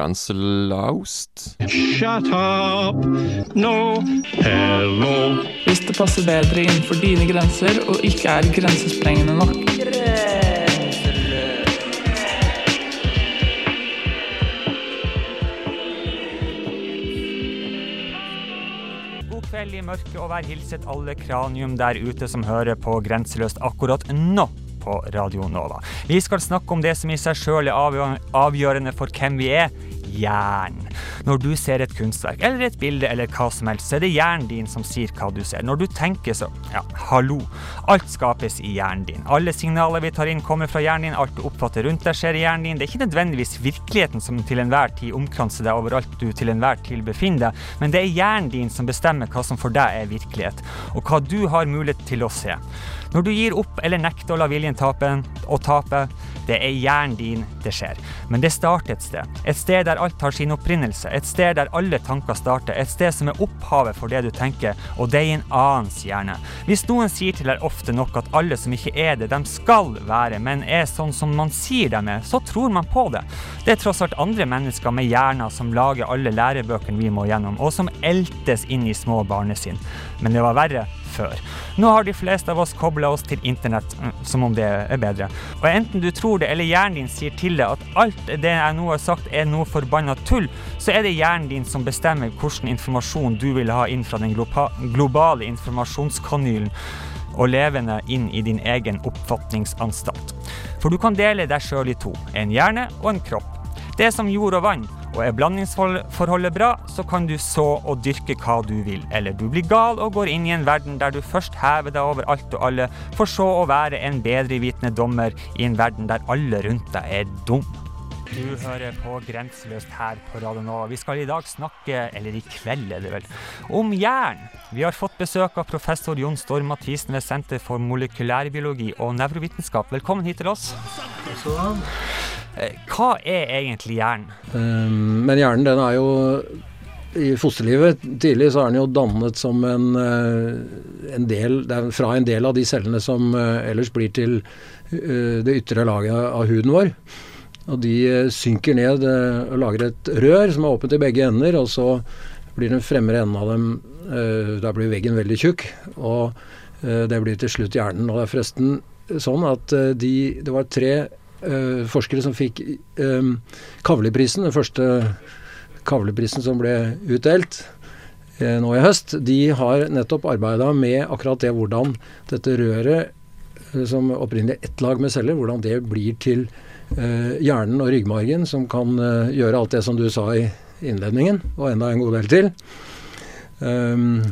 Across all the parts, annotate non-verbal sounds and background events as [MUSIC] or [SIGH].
Grenselaust. Shut up! No! Hello! Hvis det passer bedre innenfor dine grenser og ikke er grensesprengende nok. God kveld i mørket, og vær hilset alle kranium der ute som hører på Grenseløst akkurat nå på Radio Nova. Vi skal snakke om det som i seg sjøl er avgjørende for hvem vi er hjernen. Når du ser et kunstverk eller et bilde eller hva som helst, så er det hjernen din som sier hva du ser. Når du tenker, så ja, hallo. Alt skapes i hjernen din. Alle signaler vi tar inn, kommer fra hjernen din. Alt du oppfatter rundt deg, skjer i hjernen din. Det er ikke nødvendigvis virkeligheten som til enhver tid omkranser deg overalt du til enhver tid befinner deg, men det er hjernen din som bestemmer hva som for deg er virkelighet, og hva du har mulighet til å se. Når du gir opp eller nekter å la viljen tape, og tape, det er hjernen din det skjer. Men det starter et sted. Et sted der alt har sin opprinnelse. Et sted der alle tanker starter. Et sted som er opphavet for det du tenker, og det er i en annens hjerne. Hvis noen sier til deg ofte nok at alle som ikke er det, de skal være, men er sånn som man sier de er, så tror man på det. Det er tross alt andre mennesker med hjerner som lager alle lærebøkene vi må gjennom, og som eltes inn i små barnesinn. Men det var verre før. Nå har de fleste av oss kobla oss til internett, mm, som om det er bedre. Og enten du tror det eller hjernen din sier til deg at alt det jeg nå har sagt er noe forbanna tull, så er det hjernen din som bestemmer hvilken informasjon du vil ha inn fra den globale informasjonskanylen og levende inn i din egen oppfatningsanstalt. For du kan dele deg sjøl i to, en hjerne og en kropp. Det er som jord og vann, og er blandingsforholdet bra, så kan du så og dyrke hva du vil. Eller du blir gal og går inn i en verden der du først hever deg over alt og alle, for så å være en bedrevitende dommer i en verden der alle rundt deg er dum. Du hører på Grenseløst her på Radio Nova. Vi skal i dag snakke, eller i kveld er det vel, om jern. Vi har fått besøk av professor Jon Storm Mathisen ved Senter for molekylærbiologi og nevrovitenskap. Velkommen hit til oss. Eh, Hva er egentlig hjernen? Um, Men hjernen den er jo i fosterlivet tidlig så er den jo dannet som en, eh, en del fra en del av de cellene som eh, ellers blir til eh, det ytre laget av huden vår. Og de eh, synker ned eh, og lager et rør som er åpent i begge ender, og så blir den fremre enden av dem eh, Da blir veggen veldig tjukk, og eh, det blir til slutt hjernen. Og det er forresten sånn at eh, de Det var tre eh, forskere som fikk eh, Kavliprisen, den første Kavleprisen som ble utdelt uh, nå i høst, de har nettopp arbeida med akkurat det hvordan dette røret, uh, som opprinnelig ett lag med celler, hvordan det blir til hjernen og ryggmargen, som kan gjøre alt det som du sa i innledningen, og enda en god del til. Um,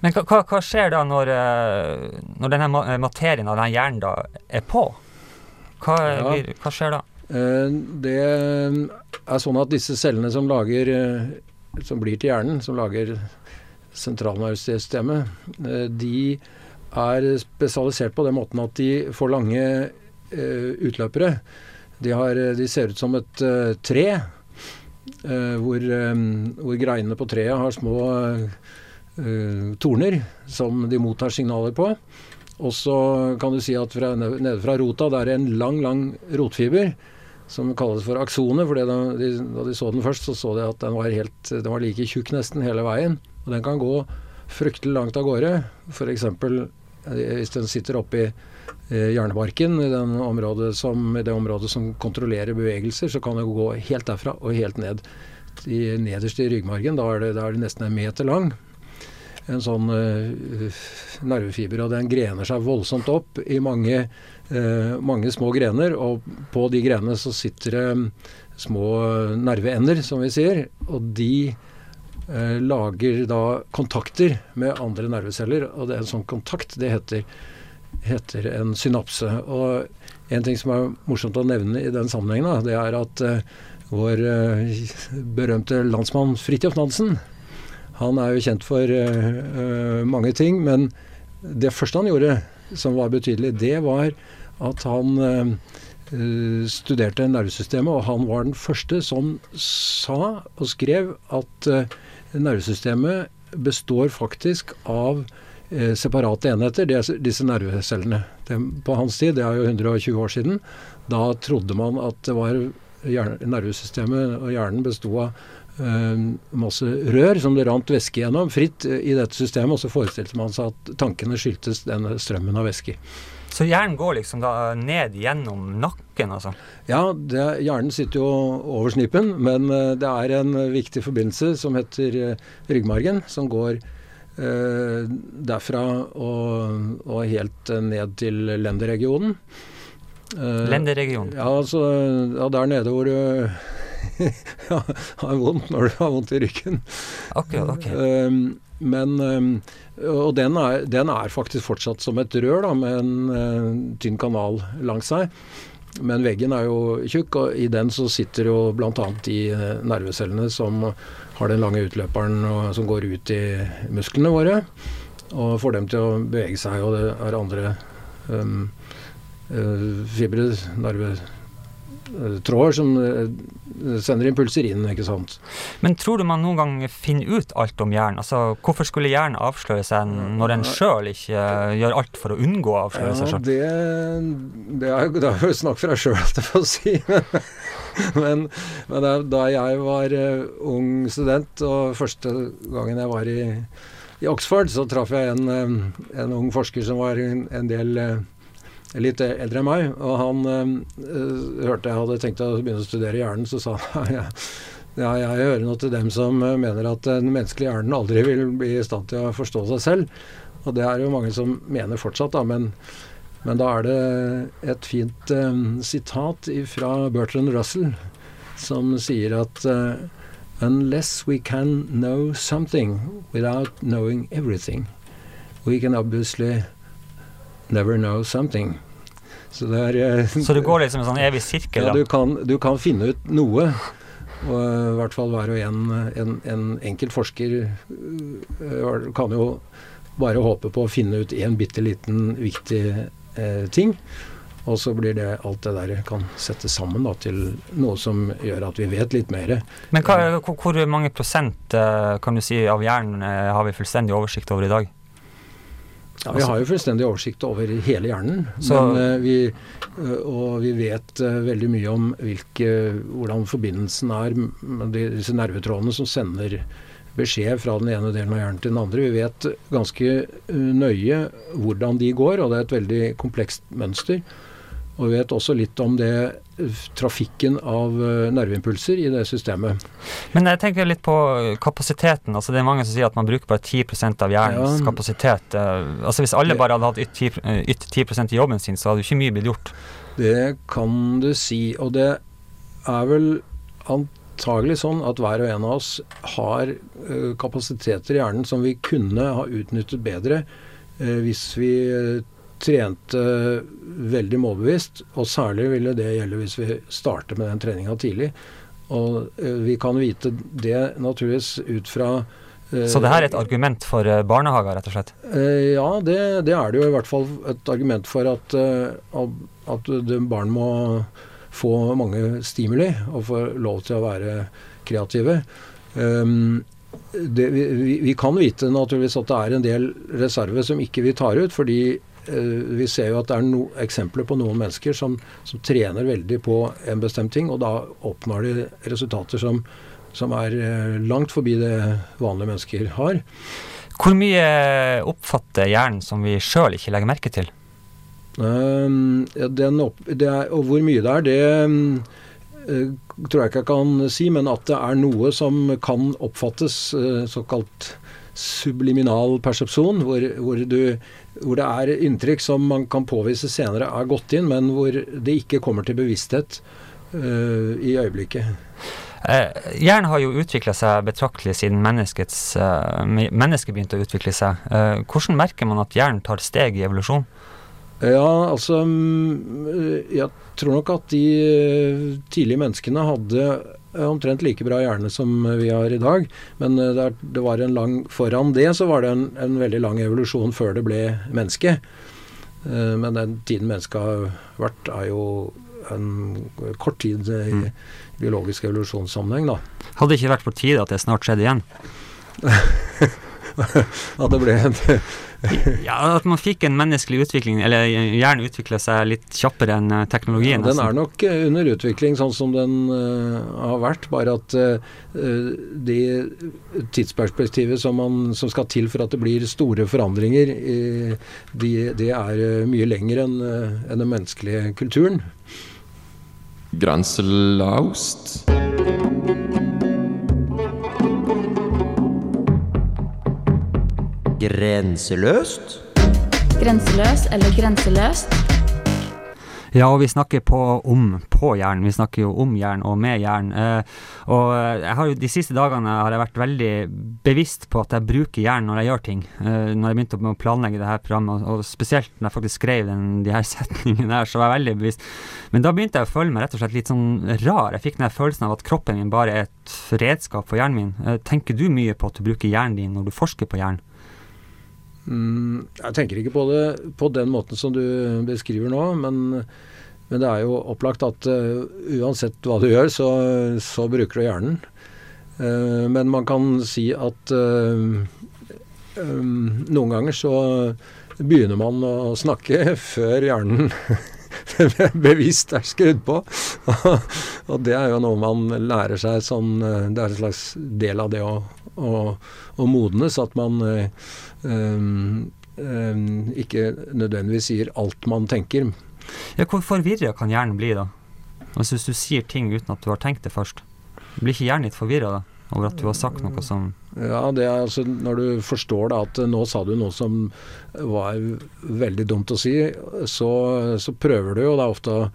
Men hva, hva, skjer da når, når denne materien av denne hjernen da er på? Hva, blir, hva skjer da? Eh, Det er sånn at disse cellene som lager eh, som blir til hjernen, som lager sentralnervesystemet, eh, de er spesialisert på den måten at de får lange eh, utløpere. De, har, de ser ut som et eh, tre, eh, hvor, eh, hvor greinene på treet har små eh, torner som de mottar signaler på. Og så kan du si at fra, nede fra rota der er en lang, lang rotfiber som kalles for aksoner. For da de, da de så den først, så så de at den var, helt, den var like tjukk nesten hele veien. Og den kan gå fryktelig langt av gårde. F.eks. hvis den sitter oppi eh, hjernebarken, i, området som, i det området som kontrollerer bevegelser, så kan den gå helt derfra og helt ned. I, nederst i ryggmargen, da er, det, da er det nesten en meter lang en sånn uh, nervefiber, og den grener seg voldsomt opp i mange, uh, mange små grener. Og på de grenene så sitter det små nerveender, som vi sier. Og de uh, lager da kontakter med andre nerveceller. Og det er en sånn kontakt, det heter heter en synapse. Og en ting som er morsomt å nevne i den sammenhengen, da, det er at vår berømte landsmann Fridtjof Nansen, han er jo kjent for uh, mange ting, men det første han gjorde som var betydelig, det var at han eh, studerte nervesystemet, og han var den første som sa og skrev at uh, nervesystemet består faktisk av separate enheter, det er disse nervecellene. På hans tid, det er jo 120 år siden, da trodde man at det var nervesystemet og hjernen besto av masse rør som det rant væske gjennom fritt eh, i dette systemet, og så forestilte man seg at tankene skyldtes denne strømmen av væske. Så hjernen går liksom da ned gjennom nakken, altså? Ja, det, hjernen sitter jo over snippen, men eh, det er en viktig forbindelse som heter eh, ryggmargen, som går eh, derfra og, og helt ned til lenderegionen. Eh, Lenderegionen? Ja, altså ja, der nede hvor du [LAUGHS] har vondt når du har vondt i ryggen. Akkurat, ok. Um, men um, Og den er, den er faktisk fortsatt som et rør, da, med en uh, tynn kanal langs seg. Men veggen er jo tjukk, og i den så sitter jo bl.a. de uh, nervecellene som har den lange utløperen og, som går ut i musklene våre. Og får dem til å bevege seg, og det er andre um, uh, fibre, nervetråder, som uh, sender impulser inn, ikke sant. Men tror du man noen gang finner ut alt om hjernen? Altså, hvorfor skulle hjernen avsløre seg når den sjøl ikke eh, gjør alt for å unngå å avsløre seg sjøl? det, det er det er jo snakk for deg sjøl, at jeg får si. [LAUGHS] Men, men da, jeg var eh, ung student, og første gangen jeg var i, i Oxford, så traff jeg en, eh, en ung forsker som var en, en del eh, litt eldre enn meg. Og han eh, hørte jeg hadde tenkt å begynne å studere hjernen, så sa han [LAUGHS] ja, ja, jeg hører nå til dem som eh, mener at den menneskelige hjernen aldri vil bli i stand til å forstå seg selv. Og det er jo mange som mener fortsatt, da. Men, men da er det et fint eh, sitat fra Bertrand Russell som sier at eh, Unless we can know something without knowing everything, we can obviously never know something. Så det er eh, [LAUGHS] Så det går liksom en sånn evig sirkel? ja, du, kan, du kan finne ut noe. Og eh, i hvert fall hver og en, en, en enkelt forsker kan jo bare håpe på å finne ut en bitte liten viktig eh, ting. Og så blir det alt det der kan settes sammen da, til noe som gjør at vi vet litt mer. Men hva, hvor, mange prosent eh, kan du si av hjernen eh, har vi fullstendig oversikt over i dag? Ja, vi har jo fullstendig oversikt over hele hjernen. Så- men, eh, vi, eh, og vi vet eh, veldig mye om hvilke, hvordan forbindelsen er med disse nervetrådene som sender beskjed fra den ene delen av hjernen til den andre. Vi vet ganske nøye hvordan de går, og det er et veldig komplekst mønster. Og vi vet også litt om det eh, trafikken av eh, nerveimpulser i det systemet. Men jeg tenker litt på kapasiteten. altså Det er mange som sier at man bruker bare 10% av hjernens Ja. kapasitet. Eh, altså Hvis alle bare hadde hatt ytt 10, eh, ytt 10 i jobben sin, så hadde jo ikke mye blitt gjort. Det kan du si. Og det er vel antagelig sånn at hver og en av oss har eh, kapasiteter i hjernen som vi kunne ha utnyttet bedre eh, hvis vi eh, trente veldig målbevisst. Og særlig ville det gjelde hvis vi starter med den treninga tidlig. Og eh, vi kan vite det naturligvis ut fra eh, Så det her er et argument for eh, barnehager, rett og slett? Eh, ja, det, det er det jo i hvert fall et argument for at, eh, at, barn må få mange stimuli og få lov til å være kreative. Um, det, vi, vi- kan vite naturligvis at det er en del reserve som ikke vi tar ut, fordi eh, vi ser jo at det er no, eksempler på noen mennesker som, som trener veldig på en bestemt ting, og da oppnår de resultater som, som er eh, langt forbi det vanlige mennesker har. Hvor mye oppfatter hjernen som vi sjøl ikke legger merke til? Um, opp, det er, og hvor mye det er, det eh, tror jeg ikke jeg kan si, men at det er noe som kan oppfattes, uh, såkalt subliminal persepsjon, hvor, hvor, du, hvor det er inntrykk som man kan påvise senere er gått inn, men hvor det ikke kommer til bevissthet uh, i øyeblikket. Eh, hjernen har jo utvikla seg betraktelig siden eh, me- mennesket begynte å utvikle seg. Eh, hvordan merker man at hjernen tar steg i evolusjon? Ja, altså mm, Jeg tror nok at de eh, tidlige menneskene hadde omtrent like bra hjerne som vi har i dag. Men eh, det, var en lang Foran det så var det en, en veldig lang evolusjon før det ble menneske. Eh, Men den tiden mennesket har vært, er jo en kort tid i biologisk evolusjonssammenheng, da. Hadde det ikke vært på tide at det snart skjedde igjen? [LAUGHS] [LAUGHS] At det ble en [LAUGHS] Ja, At man fikk en menneskelig utvikling, eller hjernen utvikla seg litt kjappere enn teknologien. teknologien. Den er nok eh, under utvikling sånn som den uh, har vært, bare at eh, eh, det tidsperspektivet som, man, som skal til for at det blir store forandringer, eh, de, det er eh, mye lenger enn eh, enn den menneskelige kulturen. Grenseløst. Grenseløst? Grenseløs eller grenseløst? Ja, og vi snakker på om på jern. Vi snakker jo om jern og med jern. Eh, og jeg har jo de siste dagene har jeg vært veldig bevisst på at jeg bruker jern når jeg gjør ting. Eh, når jeg begynte å planlegge det her programmet, og, og spesielt når jeg faktisk skrev den, de her [LAUGHS] setningene her, så var jeg veldig bevisst. Men da begynte jeg å føle meg rett og slett litt sånn rar. Jeg fikk den følelsen av at kroppen min bare er et redskap for hjernen min. Eh, tenker du mye på at du bruker hjernen din når du forsker på hjernen? Mm, jeg tenker ikke på det på den måten som du beskriver nå, men, men det er jo opplagt at uh, uansett hva du gjør, så, så bruker du hjernen. Uh, men man kan si at uh, um, noen ganger så begynner man å snakke før hjernen [LAUGHS] bevisst er skrudd på. [LAUGHS] og det er jo noe man lærer seg sånn Det er en slags del av det å, å, å modnes. At man eh, um, um, ikke nødvendigvis sier alt man tenker. Ja, hvor forvirra kan hjernen bli da? Altså Hvis du sier ting uten at du har tenkt det først, blir ikke hjernen litt forvirra? Over at du har sagt noe som Ja, det er altså når du forstår da at eh, nå sa du noe som var veldig dumt å si, så, så prøver du jo da ofte å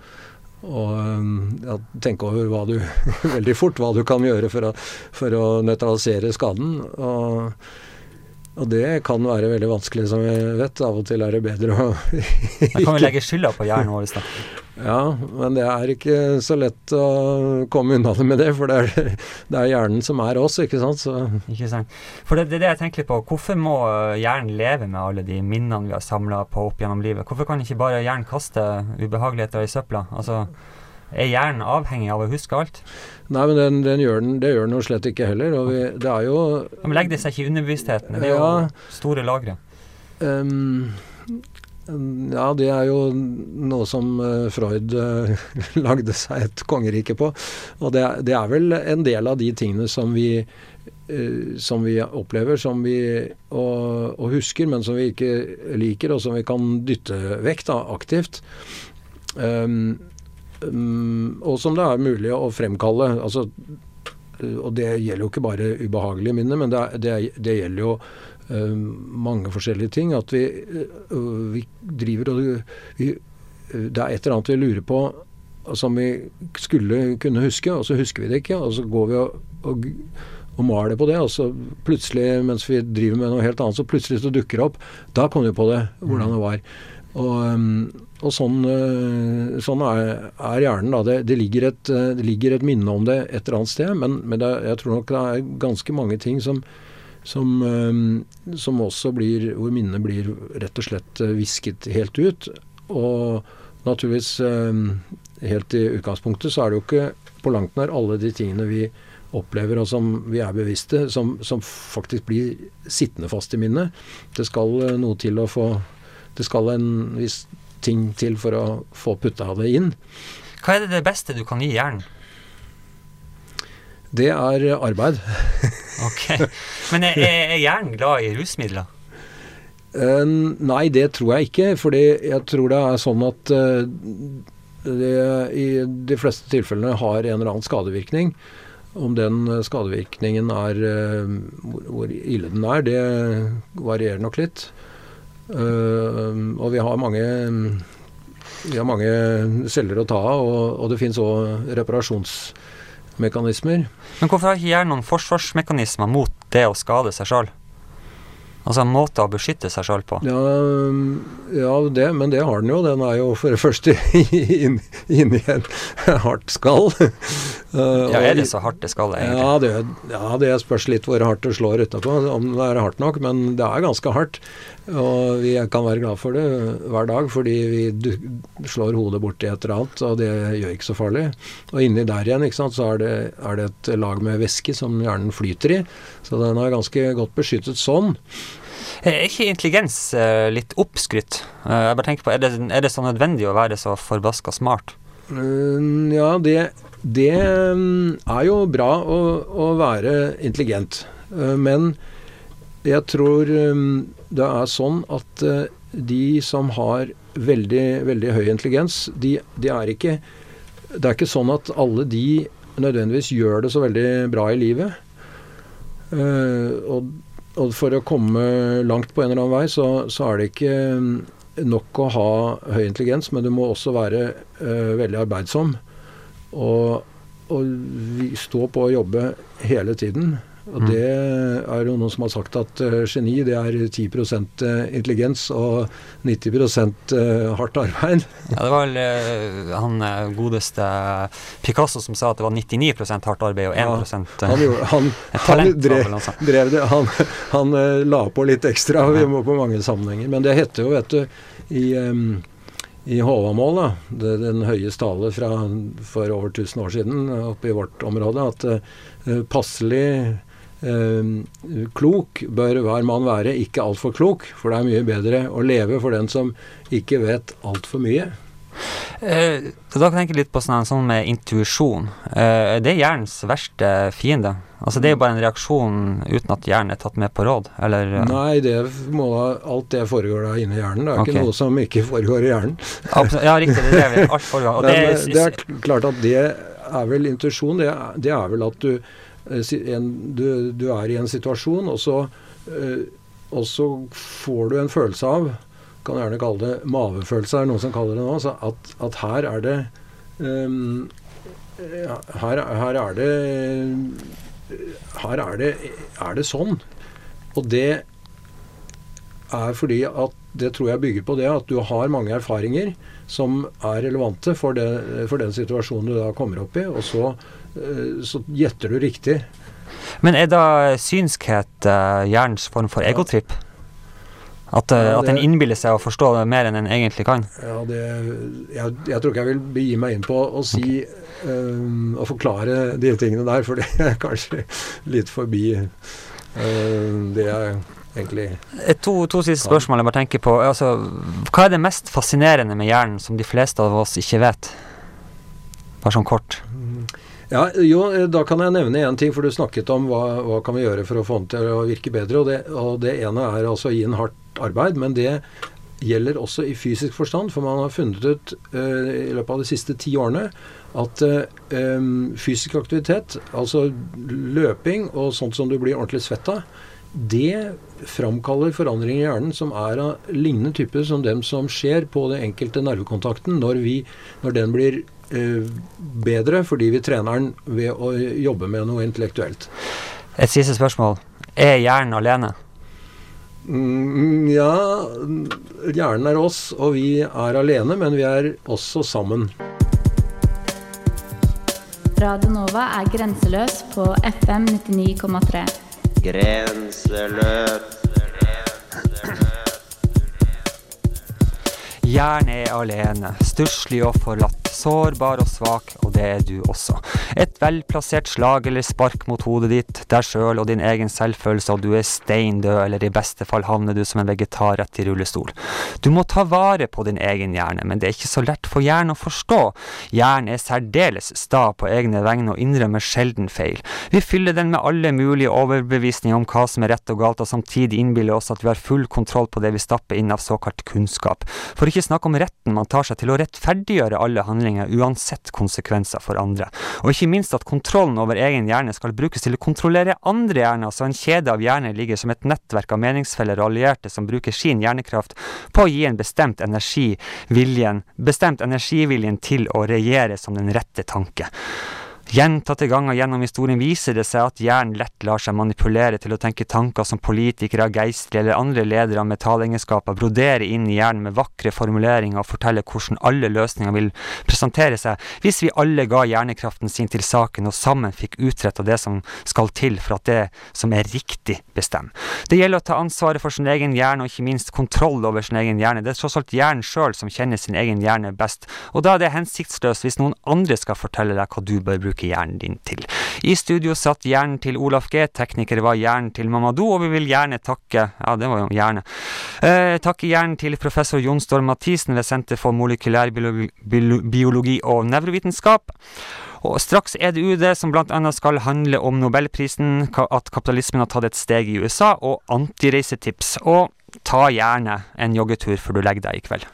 å um, ja, tenke over hva du [LAUGHS] veldig fort hva du kan gjøre for å, for å nøytralisere skaden. Og, og det kan være veldig vanskelig, som vi vet. Av og til er det bedre å [LAUGHS] Da kan vi legge skylda på hjernen vår, da. Ja, men det er ikke så lett å komme unna det med det, for det er, det er hjernen som er oss, ikke sant. Så Ikke sant? For det, det er det jeg tenker på. Hvorfor må øh, hjernen leve med alle de minnene vi har samla på opp gjennom livet? Hvorfor kan ikke bare hjernen kaste ubehageligheter i søpla? Altså, er hjernen avhengig av å huske alt? Nei, men den, den gjør den, det gjør den jo slett ikke heller. Og vi, det er jo Ja, Men legger det seg ikke i underbevisstheten? Det er jo Ja. store lagre. Um, ja, det er jo noe som eh, Freud eh, [LAUGHS] lagde seg et kongerike på. Og det, det er vel en del av de tingene som vi eh, som vi opplever som vi og, og husker, men som vi ikke liker, og som vi kan dytte vekk da, aktivt. Um, og som det er mulig å fremkalle. Altså, og det gjelder jo ikke bare ubehagelige minner, men det, er- det, det gjelder jo eh, mange forskjellige ting. At vi, eh, vi driver og vi, Det er et eller annet vi lurer på som vi skulle kunne huske, og så husker vi det ikke. Og så går vi og, og, og maler på det, og så plutselig, mens vi driver med noe helt annet, så plutselig så dukker det opp. Da kommer vi på det, hvordan det var. Og, um, og sånn, eh, sånn er, er hjernen. da. Det, det, ligger et, eh, det ligger et minne om det et eller annet sted, men, men det, jeg tror nok det er ganske mange ting som, som, eh, som også blir Hvor minnet blir rett og slett visket helt ut. Og naturligvis helt i utgangspunktet så er det jo ikke på langt nær alle de tingene vi opplever og som vi er bevisste, som, som faktisk blir sittende fast i minnet. Det skal noe til å få Det skal en viss ting til for å få putta det inn. Hva er det, det beste du kan gi hjernen? Det er arbeid. [LAUGHS] Ok. Men er, er er hjernen glad i rusmidler? Uh, nei, det tror jeg ikke. fordi jeg tror det er sånn at uh, det i de fleste tilfellene har en eller annen skadevirkning. Om den skadevirkningen er uh, hvor, hvor ille den er, det varierer nok litt. Eh, og vi har mange vi har mange celler å ta av, og, og det finnes òg reparasjonsmekanismer. Men hvorfor har ikke hjernen noen forsvarsmekanismer mot det å skade seg sjøl? Altså en måte å beskytte seg sjøl på? Ja, ja det, men det har den jo. Den er jo for det første [LAUGHS] inni inn i en hardt skall. Uh, ja, Er det så hardt det skal, egentlig? Ja det, ja, det spørs litt hvor hardt det slår utapå, om det er hardt nok. Men det er ganske hardt. Og vi kan være glad for det hver dag, fordi vi slår hodet borti et eller annet, og det gjør ikke så farlig. Og inni der igjen ikke sant, så er det, er det et lag med væske som hjernen flyter i. Så den er ganske godt beskyttet sånn. Er ikke intelligens eh, litt oppskrytt? Eh, jeg bare tenker på, er det, er det så nødvendig å være så forbaska smart? Mm, ja, det, det mm, er jo bra å, å være intelligent. Eh, men jeg tror mm, det er sånn at de som har veldig, veldig høy intelligens, de, de er ikke Det er ikke sånn at alle de nødvendigvis gjør det så veldig bra i livet. og og for å komme langt på en eller annen vei, så, så er det ikke mm, nok å ha høy intelligens, men du må også være veldig arbeidsom. Og, og stå på å jobbe hele tiden. Og mm. det er jo noen som har sagt at uh, geni det er 10 eh, intelligens og 90 uh, hardt arbeid. [LAUGHS] Ja, Det var vel han godeste Picasso som sa at det var 99% hardt arbeid og 1 ja, han, gjorde, han, [LAUGHS] han drev, drev, det. Han, han la på litt ekstra vi må på mange sammenhenger. Men det heter jo, vet du, i i Håvamål, da, det, den høye stale for over 1000 år siden oppe i vårt område, at uh, passelig eh, klok bør hver mann være, ikke altfor klok. For det er mye bedre å leve for den som ikke vet altfor mye. Eh, da kan jeg tenke litt på sånn, sånn med intuisjon. Eh, det er hjernens verste fiende. Altså Det er jo bare en reaksjon uten at hjernen er tatt med på råd? Eller? Eh? Nei, det må, alt det foregår da inni hjernen. Det er okay. ikke noe som ikke foregår i hjernen. Absolutt, ja, riktig. Det er alt foregår. Og [LAUGHS] Det, det, det, er klart at det er vel intuisjon. Det, det er vel at du Eh, en, du, du, er i en situasjon, og så, eh, og så, får du en følelse av Kan gjerne kalle det mavefølelse, er noen som kaller det nå. At, at, her er det um, her, her, er det Her er det, er det sånn. Og det er fordi at det tror jeg bygger på det at du har mange erfaringer som er relevante for, det, for den situasjonen du da kommer opp i. Og så Eh, så gjetter du riktig. Men er da synskhet uh, hjernens form for egotripp? At, ja, det, at den innbiller seg å forstå mer enn en egentlig kan? Ja, det, jeg, jeg, tror ikke jeg vil begi meg inn på å si uh, Å forklare de tingene der, for det er kanskje litt forbi det jeg egentlig To, to siste spørsmål jeg bare tenker på. Altså, hva er det mest fascinerende med hjernen som de fleste av oss ikke vet? Bare sånn kort. Ja, jo, Da kan jeg nevne én ting, for du snakket om hva, hva kan vi gjøre for å få den til å virke bedre. Og det, og det ene er altså å gi en hardt arbeid, men det gjelder også i fysisk forstand. For man har funnet ut uh, i løpet av de siste ti årene at um, fysisk aktivitet, altså løping og sånt som du blir ordentlig svett av, det framkaller forandringer i hjernen som er av lignende type som dem som skjer på den enkelte nervekontakten når, vi, når den blir Eh, bedre fordi vi trener den ved å jobbe med noe intellektuelt. Et siste spørsmål. Er hjernen alene? Mm, ja, hjernen er oss, og vi er alene, men vi er også sammen. Radio Nova er grenseløs på FM 99,3. Grenseløs. Hjernen er alene, stusslig og forlatt sårbar og svak, og det er du også. Et velplassert slag eller spark mot hodet ditt, deg sjøl og din egen selvfølelse, og du er steindød, eller i beste fall havner du som en vegetar rett i rullestol. Du må ta vare på din egen hjerne, men det er ikke så lett for hjernen å forstå. Hjernen er særdeles sta på egne vegne og innrømmer sjelden feil. Vi fyller den med alle mulige overbevisninger om hva som er rett og galt, og samtidig innbiller oss at vi har full kontroll på det vi stapper inn av såkalt kunnskap. For ikke snakk om retten man tar seg til å rettferdiggjøre alle handlinger uansett konsekvenser for andre. Og ikke minst at kontrollen over egen hjerne skal brukes til å kontrollere andre hjerner, så en kjede av hjerner ligger som et nettverk av meningsfeller og allierte som bruker sin hjernekraft på å gi en bestemt energiviljen, bestemt energiviljen til å regjere som den rette tanke. Gjentatte ganger gjennom historien viser det seg at hjernen lett lar seg manipulere til å tenke tanker som politikere, geistlige eller andre ledere av metalengenskaper broderer inn i hjernen med vakre formuleringer og forteller hvordan alle løsninger vil presentere seg, hvis vi alle ga hjernekraften sin til saken og sammen fikk utretta det som skal til for at det som er riktig, bestemmer. Det gjelder å ta ansvaret for sin egen hjerne og ikke minst kontroll over sin egen hjerne. Det er tross alt hjernen sjøl som kjenner sin egen hjerne best, og da er det hensiktsløst hvis noen andre skal fortelle deg hva du bør bruke hjernen din til. I studio satt hjernen til Olaf G, tekniker var hjernen til Mamadou, og vi vil gjerne takke Ja, det var jo hjerne. Eh, takke hjernen til professor Jon Storm Mathisen ved Senter for molekylær biologi, og nevrovitenskap. Og straks er det UD som bl.a. skal handle om nobelprisen, at kapitalismen har tatt et steg i USA, og antireisetips. Og ta gjerne en joggetur før du legger deg i kveld.